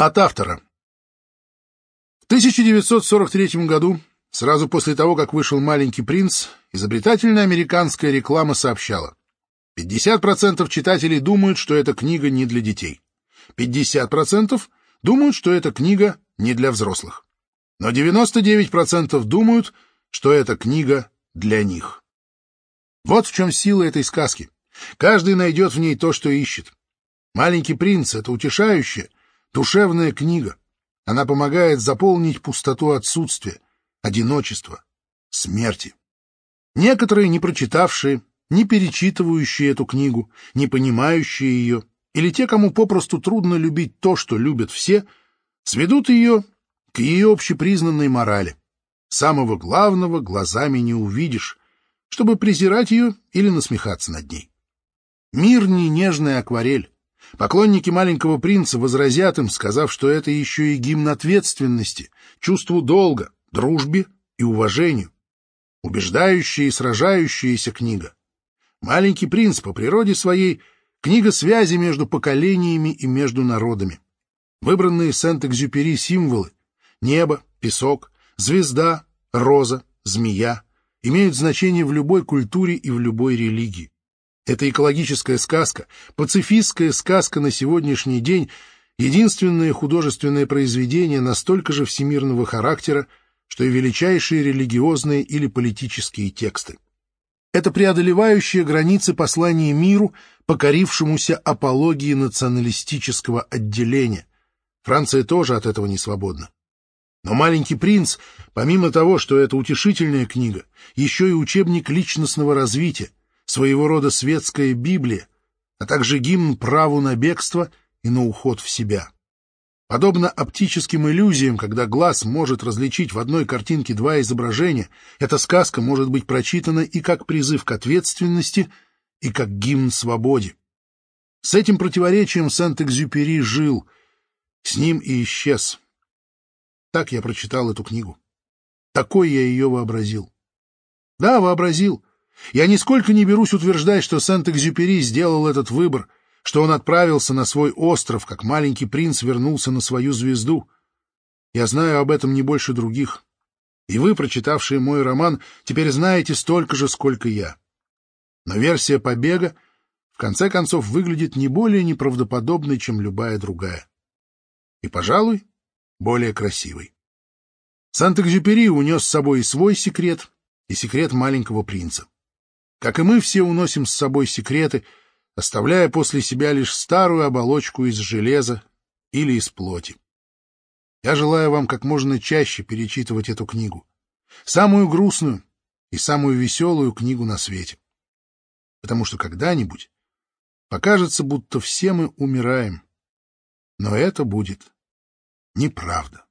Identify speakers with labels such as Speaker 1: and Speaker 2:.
Speaker 1: От автора. В 1943 году, сразу после того, как вышел «Маленький принц», изобретательная американская реклама сообщала. 50% читателей думают, что эта книга не для детей. 50% думают, что эта книга не для взрослых. Но 99% думают, что эта книга для них. Вот в чем сила этой сказки. Каждый найдет в ней то, что ищет. «Маленький принц» — это утешающее, Душевная книга. Она помогает заполнить пустоту отсутствия, одиночества, смерти. Некоторые, не прочитавшие, не перечитывающие эту книгу, не понимающие ее, или те, кому попросту трудно любить то, что любят все, сведут ее к ее общепризнанной морали. Самого главного глазами не увидишь, чтобы презирать ее или насмехаться над ней. Мир не нежная акварель, Поклонники «Маленького принца» возразят им, сказав, что это еще и гимн ответственности, чувству долга, дружбе и уважению. Убеждающая и сражающаяся книга. «Маленький принц» по природе своей — книга связи между поколениями и между народами. Выбранные Сент-Экзюпери символы — небо, песок, звезда, роза, змея — имеют значение в любой культуре и в любой религии. Это экологическая сказка, пацифистская сказка на сегодняшний день, единственное художественное произведение настолько же всемирного характера, что и величайшие религиозные или политические тексты. Это преодолевающее границы послание миру, покорившемуся апологии националистического отделения. Франция тоже от этого не свободна. Но «Маленький принц», помимо того, что это утешительная книга, еще и учебник личностного развития, своего рода светская Библия, а также гимн праву на бегство и на уход в себя. Подобно оптическим иллюзиям, когда глаз может различить в одной картинке два изображения, эта сказка может быть прочитана и как призыв к ответственности, и как гимн свободе. С этим противоречием Сент-Экзюпери жил, с ним и исчез. Так я прочитал эту книгу. Такой я ее вообразил. Да, вообразил. Я нисколько не берусь утверждать, что Сент-Экзюпери сделал этот выбор, что он отправился на свой остров, как маленький принц вернулся на свою звезду. Я знаю об этом не больше других. И вы, прочитавшие мой роман, теперь знаете столько же, сколько я. Но версия побега, в конце концов, выглядит не более неправдоподобной, чем любая другая. И, пожалуй, более красивой. Сант-Экзюпери унес с собой и свой секрет, и секрет маленького принца. Как и мы все уносим с собой секреты, оставляя после себя лишь старую оболочку из железа или из плоти. Я желаю вам как можно чаще перечитывать эту книгу. Самую грустную и самую веселую книгу на свете. Потому что когда-нибудь покажется, будто все мы умираем. Но это будет неправда.